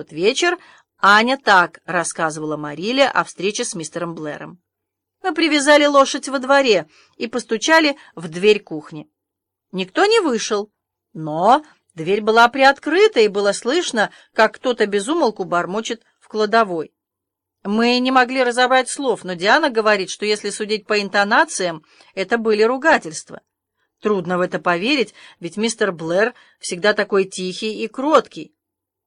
тот вечер Аня так рассказывала Мариле о встрече с мистером Блэром. Мы привязали лошадь во дворе и постучали в дверь кухни. Никто не вышел, но дверь была приоткрыта, и было слышно, как кто-то безумолку бормочет в кладовой. Мы не могли разобрать слов, но Диана говорит, что если судить по интонациям, это были ругательства. Трудно в это поверить, ведь мистер Блэр всегда такой тихий и кроткий.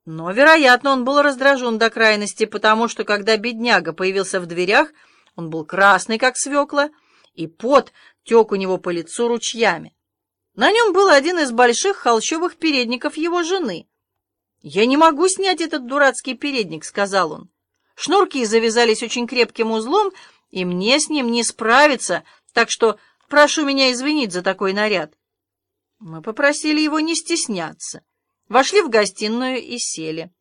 Но, вероятно, он был раздражен до крайности, потому что, когда бедняга появился в дверях, он был красный, как свекла, и пот тек у него по лицу ручьями. На нем был один из больших холщовых передников его жены. «Я не могу снять этот дурацкий передник», — сказал он. Шнурки завязались очень крепким узлом, и мне с ним не справиться, так что прошу меня извинить за такой наряд. Мы попросили его не стесняться. Вошли в гостиную и сели.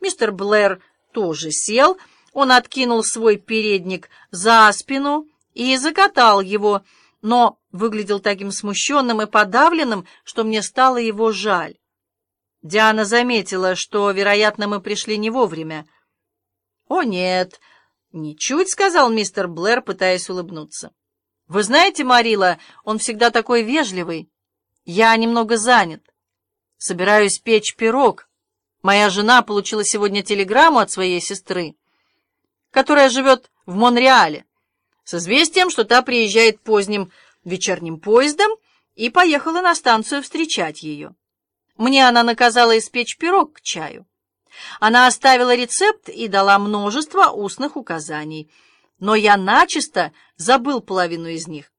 Мистер Блэр тоже сел, он откинул свой передник за спину и закатал его, но выглядел таким смущенным и подавленным, что мне стало его жаль. Диана заметила, что, вероятно, мы пришли не вовремя. «О, нет, ничуть», — сказал мистер Блэр, пытаясь улыбнуться. «Вы знаете, Марила, он всегда такой вежливый. Я немного занят. Собираюсь печь пирог. Моя жена получила сегодня телеграмму от своей сестры, которая живет в Монреале, с известием, что та приезжает поздним вечерним поездом и поехала на станцию встречать ее. Мне она наказала испечь пирог к чаю. Она оставила рецепт и дала множество устных указаний, но я начисто забыл половину из них.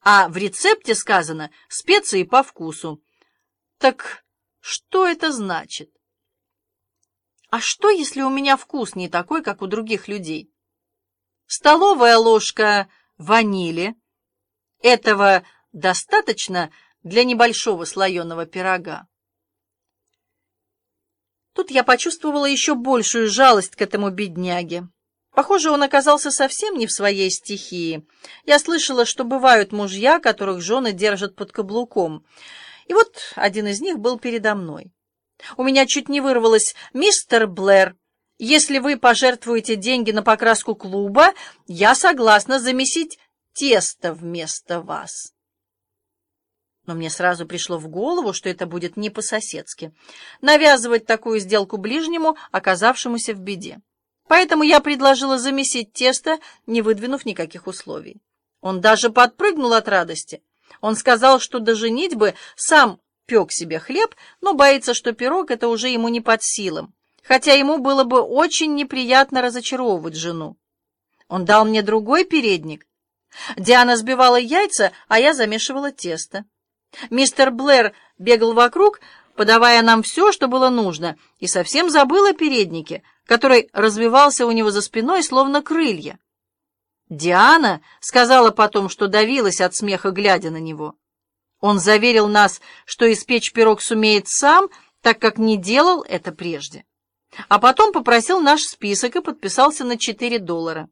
А в рецепте сказано «специи по вкусу». Так что это значит? А что, если у меня вкус не такой, как у других людей? Столовая ложка ванили. Этого достаточно для небольшого слоеного пирога. Тут я почувствовала еще большую жалость к этому бедняге. Похоже, он оказался совсем не в своей стихии. Я слышала, что бывают мужья, которых жены держат под каблуком. И вот один из них был передо мной. У меня чуть не вырвалось «Мистер Блэр, если вы пожертвуете деньги на покраску клуба, я согласна замесить тесто вместо вас» но мне сразу пришло в голову, что это будет не по-соседски. Навязывать такую сделку ближнему, оказавшемуся в беде. Поэтому я предложила замесить тесто, не выдвинув никаких условий. Он даже подпрыгнул от радости. Он сказал, что до женитьбы сам пек себе хлеб, но боится, что пирог это уже ему не под силам, хотя ему было бы очень неприятно разочаровывать жену. Он дал мне другой передник. Диана сбивала яйца, а я замешивала тесто. Мистер Блэр бегал вокруг, подавая нам все, что было нужно, и совсем забыл о переднике, который развивался у него за спиной, словно крылья. Диана сказала потом, что давилась от смеха, глядя на него. Он заверил нас, что испечь пирог сумеет сам, так как не делал это прежде. А потом попросил наш список и подписался на 4 доллара.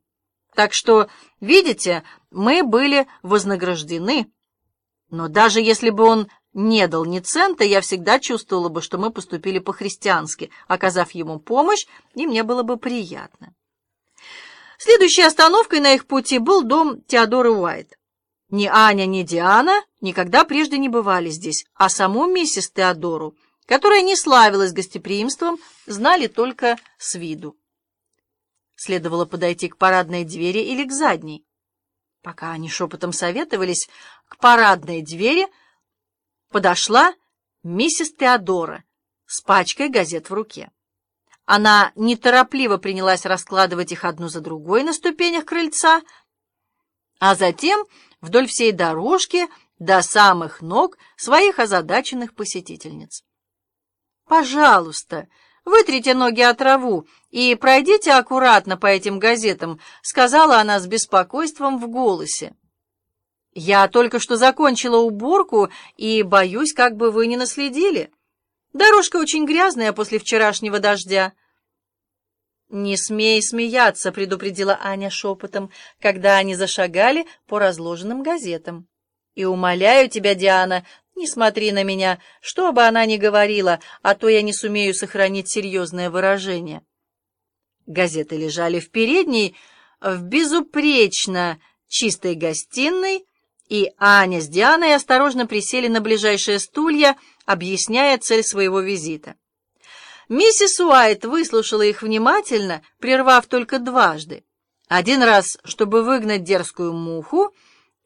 Так что, видите, мы были вознаграждены. Но даже если бы он не дал ни цента, я всегда чувствовала бы, что мы поступили по-христиански, оказав ему помощь, и мне было бы приятно. Следующей остановкой на их пути был дом Теодоры Уайт. Ни Аня, ни Диана никогда прежде не бывали здесь, а саму миссис Теодору, которая не славилась гостеприимством, знали только с виду. Следовало подойти к парадной двери или к задней. Пока они шепотом советовались, к парадной двери подошла миссис Теодора с пачкой газет в руке. Она неторопливо принялась раскладывать их одну за другой на ступенях крыльца, а затем вдоль всей дорожки до самых ног своих озадаченных посетительниц. «Пожалуйста!» «Вытрите ноги от траву и пройдите аккуратно по этим газетам», — сказала она с беспокойством в голосе. «Я только что закончила уборку и боюсь, как бы вы не наследили. Дорожка очень грязная после вчерашнего дождя». «Не смей смеяться», — предупредила Аня шепотом, когда они зашагали по разложенным газетам. «И умоляю тебя, Диана, Не смотри на меня, что бы она ни говорила, а то я не сумею сохранить серьезное выражение. Газеты лежали в передней, в безупречно чистой гостиной, и Аня с Дианой осторожно присели на ближайшие стулья, объясняя цель своего визита. Миссис Уайт выслушала их внимательно, прервав только дважды. Один раз, чтобы выгнать дерзкую муху,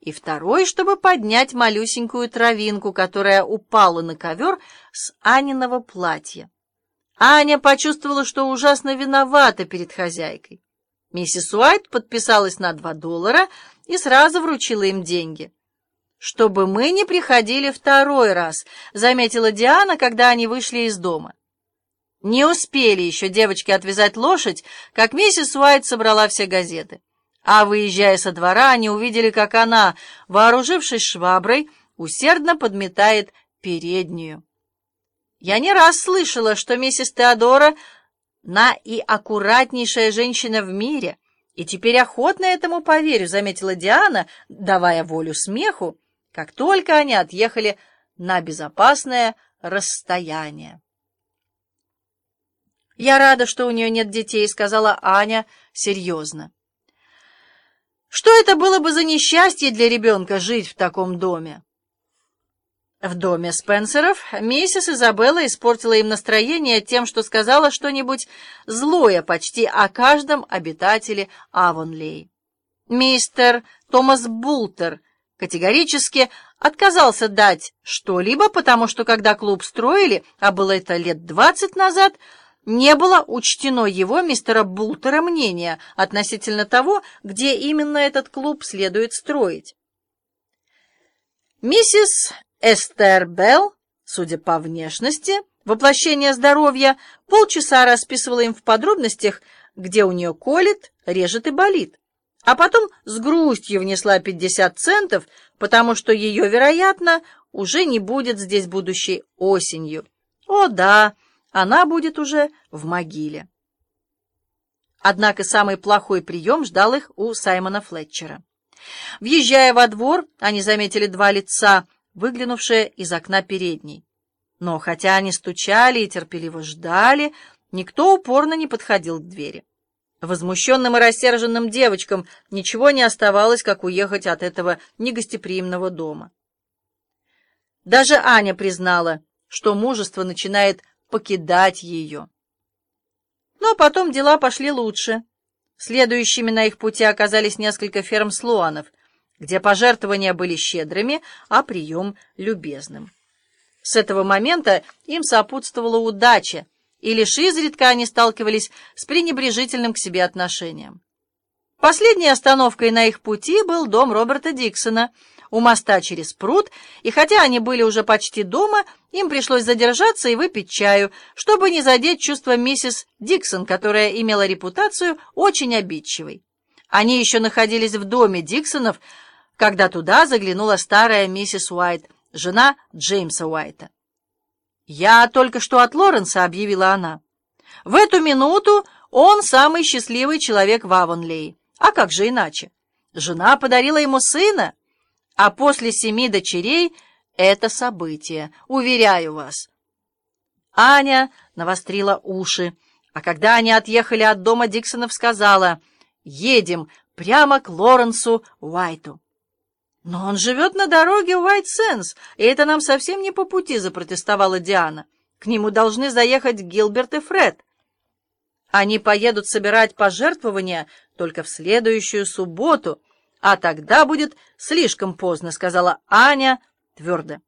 и второй, чтобы поднять малюсенькую травинку, которая упала на ковер с Аниного платья. Аня почувствовала, что ужасно виновата перед хозяйкой. Миссис Уайт подписалась на два доллара и сразу вручила им деньги. «Чтобы мы не приходили второй раз», — заметила Диана, когда они вышли из дома. Не успели еще девочки отвязать лошадь, как миссис Уайт собрала все газеты. А выезжая со двора, они увидели, как она, вооружившись шваброй, усердно подметает переднюю. Я не раз слышала, что миссис Теодора на и аккуратнейшая женщина в мире, и теперь охотно этому поверю, заметила Диана, давая волю смеху, как только они отъехали на безопасное расстояние. «Я рада, что у нее нет детей», — сказала Аня серьезно. Что это было бы за несчастье для ребенка жить в таком доме? В доме Спенсеров миссис Изабелла испортила им настроение тем, что сказала что-нибудь злое почти о каждом обитателе Авонлей. Мистер Томас Бултер категорически отказался дать что-либо, потому что когда клуб строили, а было это лет двадцать назад, не было учтено его, мистера Бултера, мнение относительно того, где именно этот клуб следует строить. Миссис Эстер Белл, судя по внешности, воплощение здоровья, полчаса расписывала им в подробностях, где у нее колет, режет и болит. А потом с грустью внесла 50 центов, потому что ее, вероятно, уже не будет здесь будущей осенью. О, да! она будет уже в могиле. Однако самый плохой прием ждал их у Саймона Флетчера. Въезжая во двор, они заметили два лица, выглянувшие из окна передней. Но хотя они стучали и терпеливо ждали, никто упорно не подходил к двери. Возмущенным и рассерженным девочкам ничего не оставалось, как уехать от этого негостеприимного дома. Даже Аня признала, что мужество начинает покидать ее. Но потом дела пошли лучше. Следующими на их пути оказались несколько ферм слуанов, где пожертвования были щедрыми, а прием — любезным. С этого момента им сопутствовала удача, и лишь изредка они сталкивались с пренебрежительным к себе отношением. Последней остановкой на их пути был дом Роберта Диксона — у моста через пруд, и хотя они были уже почти дома, им пришлось задержаться и выпить чаю, чтобы не задеть чувства миссис Диксон, которая имела репутацию очень обидчивой. Они еще находились в доме Диксонов, когда туда заглянула старая миссис Уайт, жена Джеймса Уайта. «Я только что от Лоренса», — объявила она. «В эту минуту он самый счастливый человек в Авонлее. А как же иначе? Жена подарила ему сына». А после семи дочерей — это событие, уверяю вас. Аня навострила уши, а когда они отъехали от дома, Диксонов сказала, «Едем прямо к Лоренсу Уайту». «Но он живет на дороге Уайт-Сенс, и это нам совсем не по пути», — запротестовала Диана. «К нему должны заехать Гилберт и Фред». Они поедут собирать пожертвования только в следующую субботу, «А тогда будет слишком поздно», — сказала Аня твердо.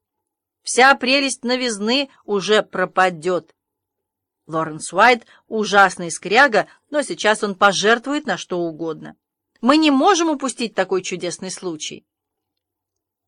«Вся прелесть новизны уже пропадет». Лоренс Уайт — ужасный скряга, но сейчас он пожертвует на что угодно. Мы не можем упустить такой чудесный случай.